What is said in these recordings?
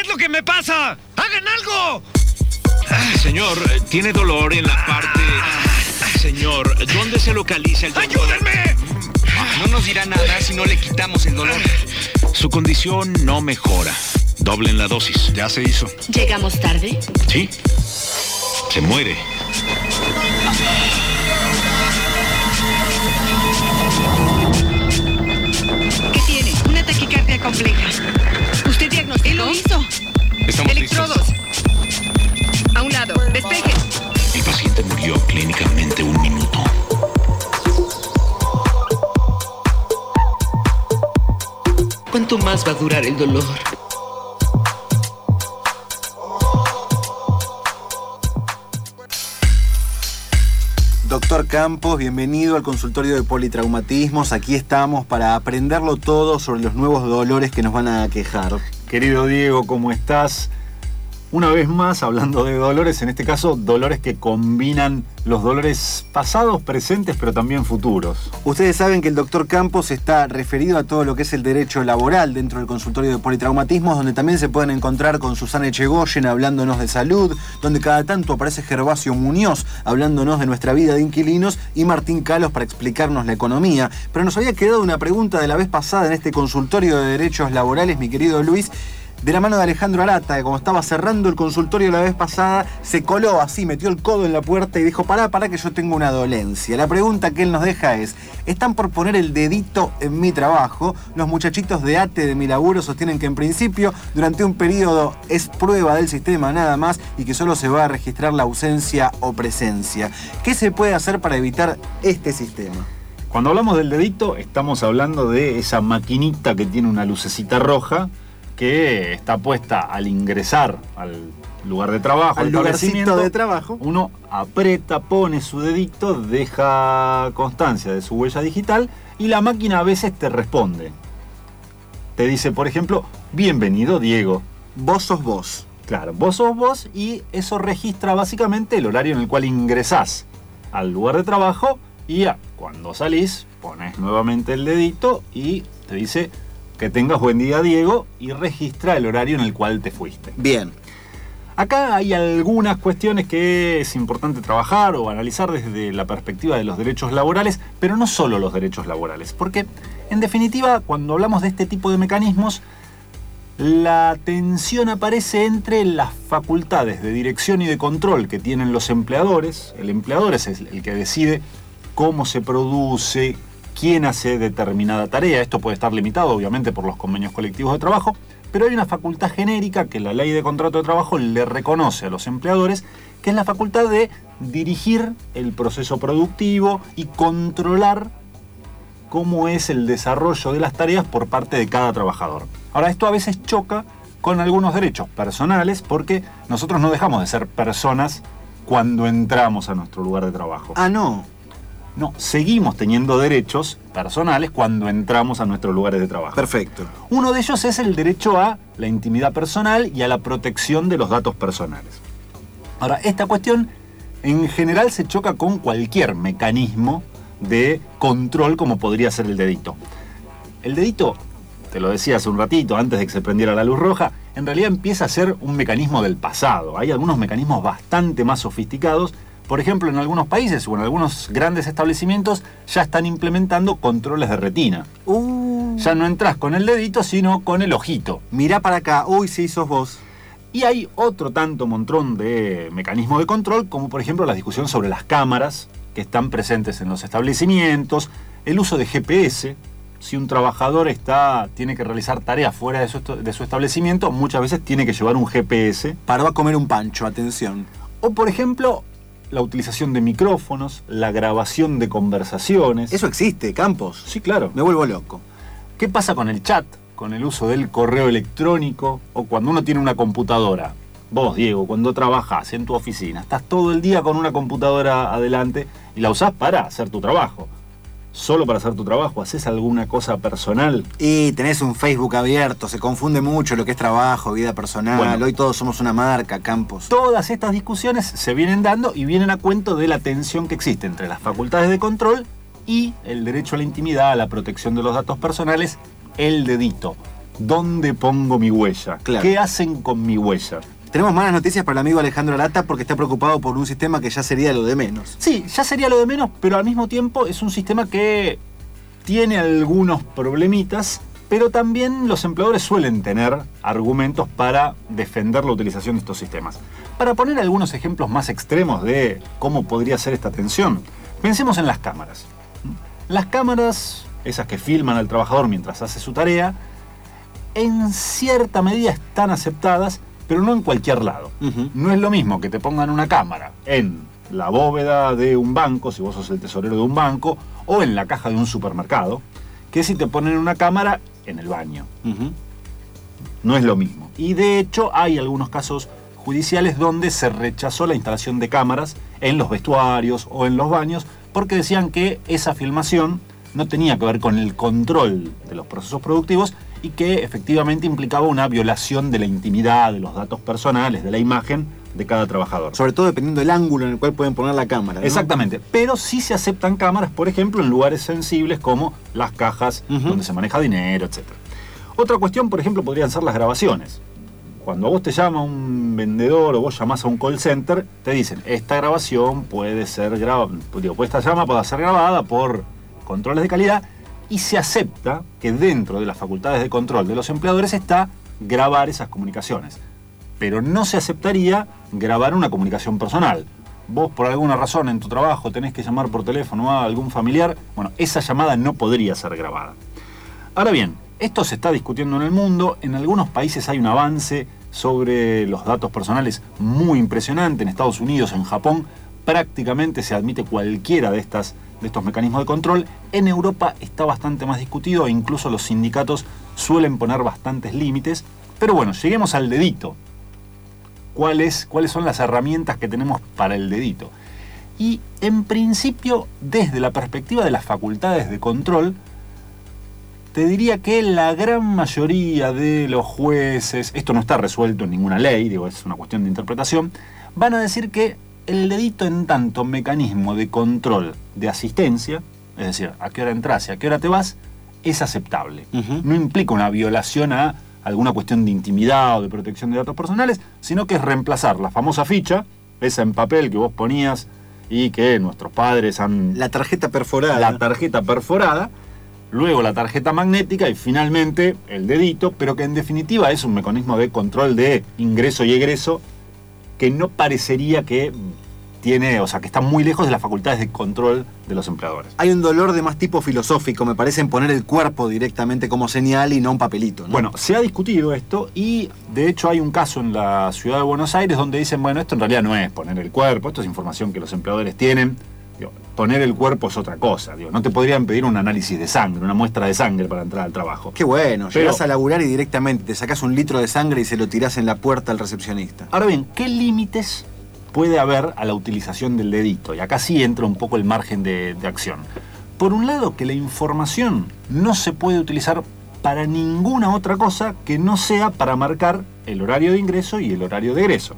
¿Qué es lo que me pasa? ¡Hagan algo! Ah, señor, eh, tiene dolor en la parte... Ah, señor, ¿dónde se localiza el dolor? ¡Ayúdenme! No nos dirá nada si no le quitamos el dolor. Su condición no mejora. Doblen la dosis. Ya se hizo. ¿Llegamos tarde? ¿Sí? Se muere. ¿Cuánto más va a durar el dolor? Doctor Campos, bienvenido al consultorio de politraumatismos. Aquí estamos para aprenderlo todo sobre los nuevos dolores que nos van a quejar. Querido Diego, ¿cómo estás? Una vez más, hablando de dolores, en este caso, dolores que combinan los dolores pasados, presentes, pero también futuros. Ustedes saben que el doctor Campos está referido a todo lo que es el derecho laboral dentro del consultorio de politraumatismos, donde también se pueden encontrar con Susana Echegoyen hablándonos de salud, donde cada tanto aparece Gervasio Muñoz hablándonos de nuestra vida de inquilinos y Martín Calos para explicarnos la economía. Pero nos había quedado una pregunta de la vez pasada en este consultorio de derechos laborales, mi querido Luis. De la mano de Alejandro Arata, que como estaba cerrando el consultorio la vez pasada, se coló así, metió el codo en la puerta y dijo, pará, pará que yo tengo una dolencia. La pregunta que él nos deja es, ¿están por poner el dedito en mi trabajo? Los muchachitos de ATE de mi laburo sostienen que en principio, durante un periodo es prueba del sistema nada más y que solo se va a registrar la ausencia o presencia. ¿Qué se puede hacer para evitar este sistema? Cuando hablamos del dedito, estamos hablando de esa maquinita que tiene una lucecita roja que está puesta al ingresar al lugar de trabajo, Al lugarcito establecimiento, de trabajo. Uno aprieta, pone su dedito, deja constancia de su huella digital y la máquina a veces te responde. Te dice, por ejemplo, bienvenido Diego. Vos sos vos. Claro, vos sos vos y eso registra básicamente el horario en el cual ingresás al lugar de trabajo y ya, cuando salís pones nuevamente el dedito y te dice que tengas buen día Diego y registra el horario en el cual te fuiste. Bien. Acá hay algunas cuestiones que es importante trabajar o analizar desde la perspectiva de los derechos laborales, pero no solo los derechos laborales, porque en definitiva cuando hablamos de este tipo de mecanismos, la tensión aparece entre las facultades de dirección y de control que tienen los empleadores. El empleador es el que decide cómo se produce, quién hace determinada tarea. Esto puede estar limitado, obviamente, por los convenios colectivos de trabajo, pero hay una facultad genérica que la ley de contrato de trabajo le reconoce a los empleadores, que es la facultad de dirigir el proceso productivo y controlar cómo es el desarrollo de las tareas por parte de cada trabajador. Ahora, esto a veces choca con algunos derechos personales porque nosotros no dejamos de ser personas cuando entramos a nuestro lugar de trabajo. Ah, no. No, seguimos teniendo derechos personales cuando entramos a nuestros lugares de trabajo. Perfecto. Uno de ellos es el derecho a la intimidad personal y a la protección de los datos personales. Ahora, esta cuestión en general se choca con cualquier mecanismo de control como podría ser el dedito. El dedito, te lo decía hace un ratito, antes de que se prendiera la luz roja, en realidad empieza a ser un mecanismo del pasado. Hay algunos mecanismos bastante más sofisticados. Por ejemplo, en algunos países o en algunos grandes establecimientos ya están implementando controles de retina. Uh, Ya no entras con el dedito, sino con el ojito. mirá para acá. Uy, sí, sos vos. Y hay otro tanto montón de mecanismos de control, como por ejemplo la discusión sobre las cámaras que están presentes en los establecimientos, el uso de GPS. Si un trabajador está, tiene que realizar tareas fuera de su, de su establecimiento, muchas veces tiene que llevar un GPS. Paró a comer un pancho, atención. O por ejemplo, la utilización de micrófonos, la grabación de conversaciones. Eso existe, Campos. Sí, claro. Me vuelvo loco. ¿Qué pasa con el chat? Con el uso del correo electrónico o cuando uno tiene una computadora. Vos, Diego, cuando trabajas en tu oficina, estás todo el día con una computadora adelante y la usás para hacer tu trabajo. Solo para hacer tu trabajo, ¿haces alguna cosa personal? Y tenés un Facebook abierto, se confunde mucho lo que es trabajo, vida personal. Bueno. Hoy todos somos una marca, Campos. Todas estas discusiones se vienen dando y vienen a cuento de la tensión que existe entre las facultades de control y el derecho a la intimidad, a la protección de los datos personales, el dedito. ¿Dónde pongo mi huella? Claro. ¿Qué hacen con mi huella? Tenemos malas noticias para el amigo Alejandro Arata porque está preocupado por un sistema que ya sería lo de menos. Sí, ya sería lo de menos, pero al mismo tiempo es un sistema que tiene algunos problemitas, pero también los empleadores suelen tener argumentos para defender la utilización de estos sistemas. Para poner algunos ejemplos más extremos de cómo podría ser esta tensión, pensemos en las cámaras. Las cámaras, esas que filman al trabajador mientras hace su tarea, en cierta medida están aceptadas, pero no en cualquier lado. No es lo mismo que te pongan una cámara en la bóveda de un banco, si vos sos el tesorero de un banco, o en la caja de un supermercado, que si te ponen una cámara en el baño. No es lo mismo. Y de hecho hay algunos casos judiciales donde se rechazó la instalación de cámaras en los vestuarios o en los baños porque decían que esa filmación no tenía que ver con el control de los procesos productivos y que efectivamente implicaba una violación de la intimidad, de los datos personales, de la imagen de cada trabajador. Sobre todo dependiendo del ángulo en el cual pueden poner la cámara. ¿no? Exactamente, pero sí se aceptan cámaras, por ejemplo, en lugares sensibles como las cajas donde se maneja dinero, etc. Otra cuestión, por ejemplo, podrían ser las grabaciones. Cuando vos te llama un vendedor o vos llamás a un call center, te dicen, esta grabación puede ser grabada, digo, pues esta llama puede ser grabada por controles de calidad y se acepta que dentro de las facultades de control de los empleadores está grabar esas comunicaciones. Pero no se aceptaría grabar una comunicación personal. Vos por alguna razón en tu trabajo tenés que llamar por teléfono a algún familiar, bueno, esa llamada no podría ser grabada. Ahora bien, esto se está discutiendo en el mundo, en algunos países hay un avance sobre los datos personales muy impresionante, en Estados Unidos, en Japón, prácticamente se admite cualquiera de, estas, de estos mecanismos de control, en Europa está bastante más discutido e incluso los sindicatos suelen poner bastantes límites, pero bueno, lleguemos al dedito. ¿Cuáles, ¿Cuáles son las herramientas que tenemos para el dedito? Y en principio, desde la perspectiva de las facultades de control, te diría que la gran mayoría de los jueces, esto no está resuelto en ninguna ley, digo, es una cuestión de interpretación, van a decir que el dedito en tanto mecanismo de control de asistencia, es decir, a qué hora entras y a qué hora te vas, es aceptable. No implica una violación a alguna cuestión de intimidad o de protección de datos personales, sino que es reemplazar la famosa ficha, esa en papel que vos ponías y que nuestros padres han La tarjeta perforada. la tarjeta perforada, luego la tarjeta magnética y finalmente el dedito, pero que en definitiva es un mecanismo de control de ingreso y egreso que no parecería que tiene, o sea, que está muy lejos de las facultades de control de los empleadores. Hay un dolor de más tipo filosófico, me parece, en poner el cuerpo directamente como señal y no un papelito. ¿no? Bueno, se ha discutido esto y de hecho hay un caso en la ciudad de Buenos Aires donde dicen, bueno, esto en realidad no es poner el cuerpo, esto es información que los empleadores tienen. Poner el cuerpo es otra cosa. Digo, no te podrían pedir un análisis de sangre, una muestra de sangre para entrar al trabajo. Qué bueno, Pero- llegás a laburar y directamente te sacás un litro de sangre y se lo tirás en la puerta al recepcionista. Ahora bien, ¿qué límites puede haber a la utilización del dedito? Y acá sí entra un poco el margen de, de acción. Por un lado, que la información no se puede utilizar para ninguna otra cosa que no sea para marcar el horario de ingreso y el horario de egreso.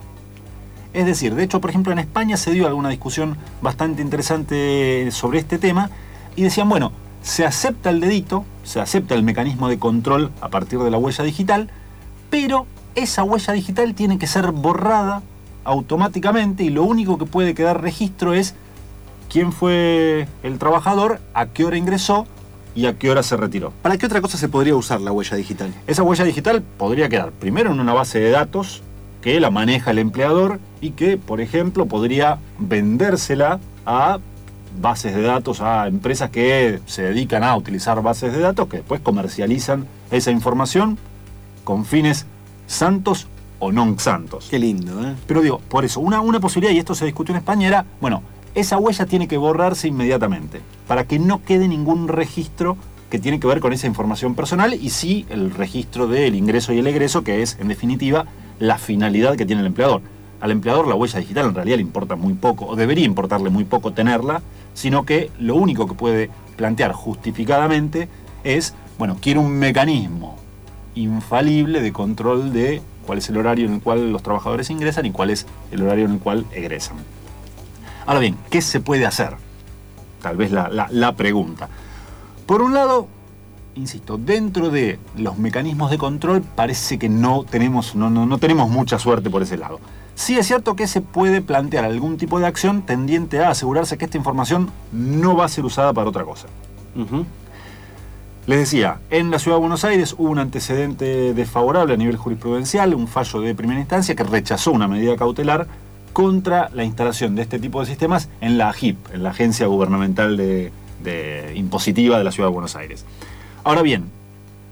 Es decir, de hecho, por ejemplo, en España se dio alguna discusión bastante interesante sobre este tema y decían, bueno, se acepta el dedito, se acepta el mecanismo de control a partir de la huella digital, pero esa huella digital tiene que ser borrada automáticamente y lo único que puede quedar registro es quién fue el trabajador, a qué hora ingresó y a qué hora se retiró. ¿Para qué otra cosa se podría usar la huella digital? Esa huella digital podría quedar primero en una base de datos que la maneja el empleador y que, por ejemplo, podría vendérsela a bases de datos, a empresas que se dedican a utilizar bases de datos, que después comercializan esa información con fines santos o non santos. Qué lindo, ¿eh? Pero digo, por eso, una, una posibilidad, y esto se discutió en España, era, bueno, esa huella tiene que borrarse inmediatamente, para que no quede ningún registro que tiene que ver con esa información personal y sí el registro del ingreso y el egreso, que es, en definitiva, la finalidad que tiene el empleador. Al empleador la huella digital en realidad le importa muy poco, o debería importarle muy poco tenerla, sino que lo único que puede plantear justificadamente es, bueno, quiero un mecanismo infalible de control de cuál es el horario en el cual los trabajadores ingresan y cuál es el horario en el cual egresan. Ahora bien, ¿qué se puede hacer? Tal vez la, la- la pregunta. Por un lado, insisto, dentro de los mecanismos de control parece que no tenemos, no, no, no tenemos mucha suerte por ese lado. Sí es cierto que se puede plantear algún tipo de acción tendiente a asegurarse que esta información no va a ser usada para otra cosa. Les decía, en la Ciudad de Buenos Aires hubo un antecedente desfavorable a nivel jurisprudencial, un fallo de primera instancia que rechazó una medida cautelar contra la instalación de este tipo de sistemas en la AGIP, en la Agencia Gubernamental de, de Impositiva de la Ciudad de Buenos Aires. Ahora bien,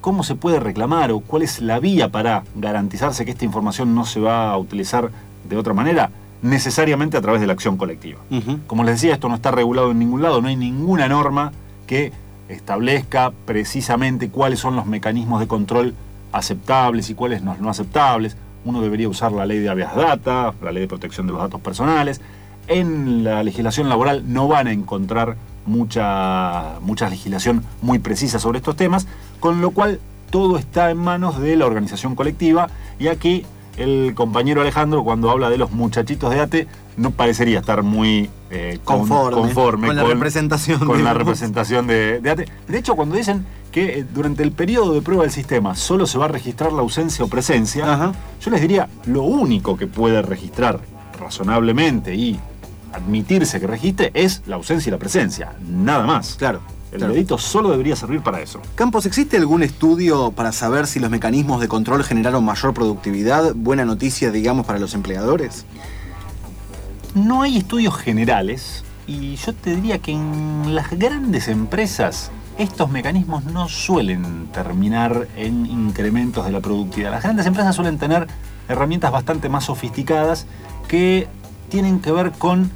¿cómo se puede reclamar o cuál es la vía para garantizarse que esta información no se va a utilizar de otra manera? Necesariamente a través de la acción colectiva. Como les decía, esto no está regulado en ningún lado, no hay ninguna norma que establezca precisamente cuáles son los mecanismos de control aceptables y cuáles no, no aceptables. Uno debería usar la ley de habeas data, la ley de protección de los datos personales. En la legislación laboral no van a encontrar mucha, mucha legislación muy precisa sobre estos temas, con lo cual todo está en manos de la organización colectiva y aquí el compañero Alejandro cuando habla de los muchachitos de ATE no parecería estar muy eh, con- Conforme, conforme con la representación, con la representación de, de ATE. De hecho, cuando dicen que eh, durante el periodo de prueba del sistema solo se va a registrar la ausencia o presencia, Ajá. yo les diría, lo único que puede registrar razonablemente y admitirse que registre es la ausencia y la presencia, nada más. Claro. El claro. solo debería servir para eso. Campos, ¿existe algún estudio para saber si los mecanismos de control generaron mayor productividad? Buena noticia, digamos, para los empleadores. No hay estudios generales y yo te diría que en las grandes empresas estos mecanismos no suelen terminar en incrementos de la productividad. Las grandes empresas suelen tener herramientas bastante más sofisticadas que tienen que ver con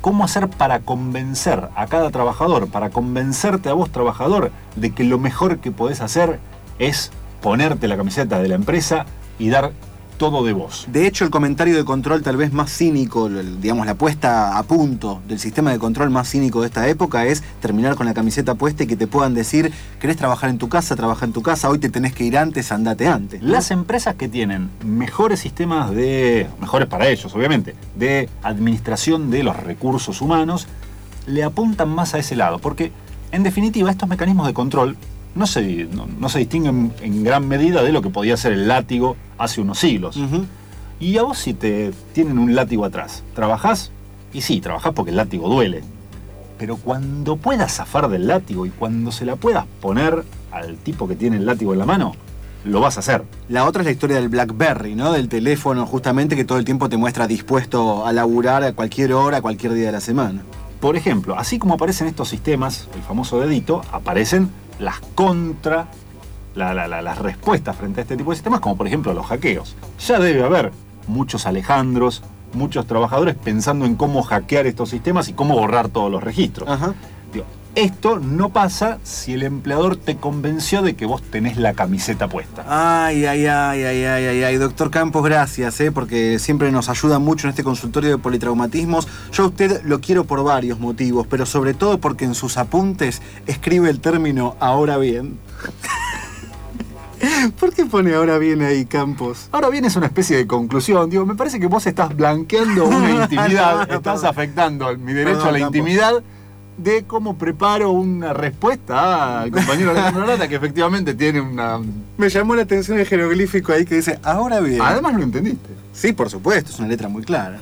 cómo hacer para convencer a cada trabajador, para convencerte a vos trabajador de que lo mejor que podés hacer es ponerte la camiseta de la empresa y dar todo de vos. De hecho, el comentario de control tal vez más cínico, digamos, la puesta a punto del sistema de control más cínico de esta época es terminar con la camiseta puesta y que te puedan decir, querés trabajar en tu casa, trabaja en tu casa, hoy te tenés que ir antes, andate antes. ¿no? Las empresas que tienen mejores sistemas de, mejores para ellos obviamente, de administración de los recursos humanos, le apuntan más a ese lado, porque en definitiva estos mecanismos de control no se, no, no se distinguen en gran medida de lo que podía ser el látigo hace unos siglos. Y a vos si te tienen un látigo atrás, ¿trabajás? Y sí, trabajás porque el látigo duele. Pero cuando puedas zafar del látigo y cuando se la puedas poner al tipo que tiene el látigo en la mano, lo vas a hacer. La otra es la historia del BlackBerry, ¿no? Del teléfono justamente que todo el tiempo te muestra dispuesto a laburar a cualquier hora, a cualquier día de la semana. Por ejemplo, así como aparecen estos sistemas, el famoso dedito, aparecen las contra, la- la- la- las respuestas frente a este tipo de sistemas, como por ejemplo los hackeos. Ya debe haber muchos Alejandros, muchos trabajadores pensando en cómo hackear estos sistemas y cómo borrar todos los registros. Ajá. Esto no pasa si el empleador te convenció de que vos tenés la camiseta puesta. Ay, ay, ay, ay, ay, ay, ay. Doctor Campos, gracias, ¿eh? porque siempre nos ayuda mucho en este consultorio de politraumatismos. Yo a usted lo quiero por varios motivos, pero sobre todo porque en sus apuntes escribe el término ahora bien. ¿Por qué pone ahora bien ahí, Campos? Ahora bien es una especie de conclusión. Digo, me parece que vos estás blanqueando una intimidad, No, no, estás afectando mi derecho a la Campos. intimidad de cómo preparo una respuesta al compañero Alejandro Arata, que efectivamente tiene una... Me llamó la atención el jeroglífico ahí que dice ahora bien. Además lo entendiste. Sí, por supuesto, es una letra muy clara.